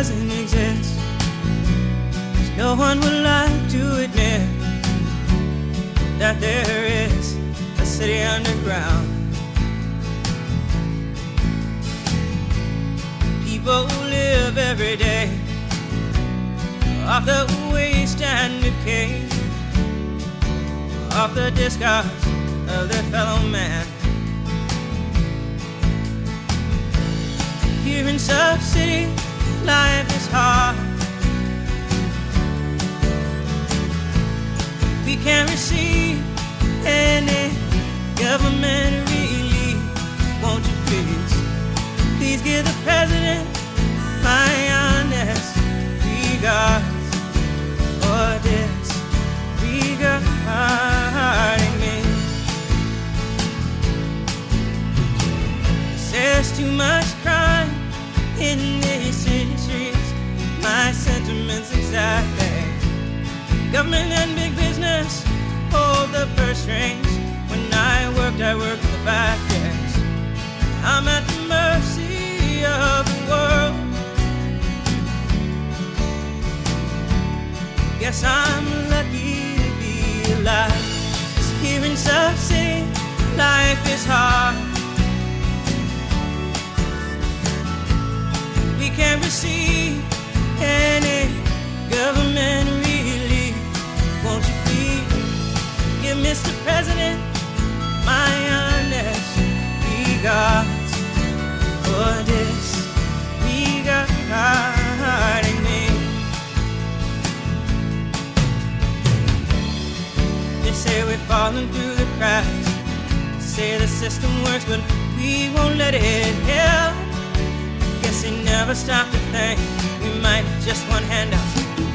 Doesn't exist. no one would like to admit that there is a city underground. People live every day off the waste and decay, off the discards of their fellow man. Here in Sub City, life is hard. We can't receive sentiments exactly. Government and big business hold the purse strings. When I worked, I worked in the factories. I'm at the mercy of the world. Guess I'm lucky to be alive. here in Sub City, life is hard. We can't receive Mr. President my honest regards for this regarding me? They say we're falling through the cracks. They say the system works, but we won't let it help. Guess they never stop to think we might just one handout.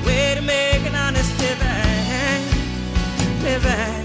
Way to make an honest living, living.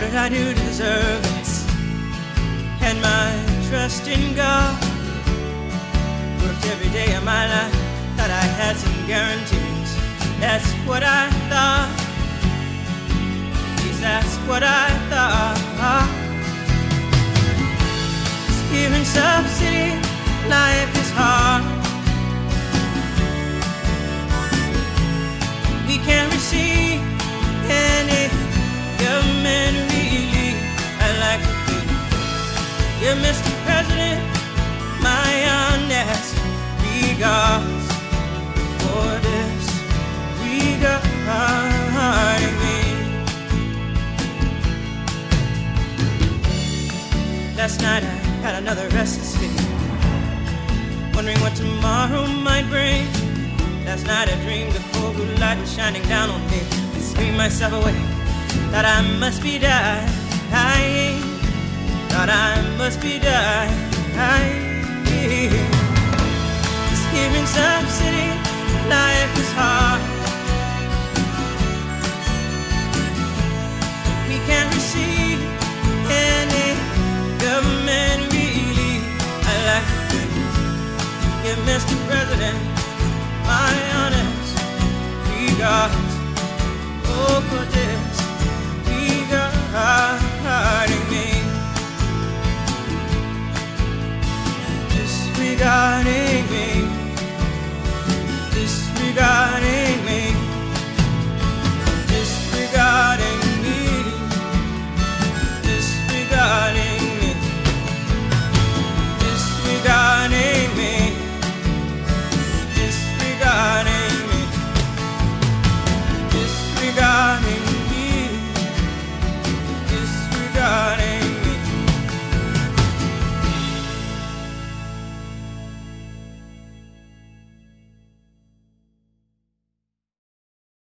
What did I do to deserve this? And my trust in God worked every day of my life. Thought I had some guarantees. That's what I thought. Please, that's what I thought. Here in Sub City, life is hard. We can't receive dear Mr. President, my honest regards for this regarding me. Last night I had another restless feeling, wondering what tomorrow might bring. Last night I dreamed the full blue light was shining down on me. I screamed myself awake, thought I must be dying out, I must be dying. Cause here in Sub City, life is hard. We can't receive any government relief. I like you, Mr. President.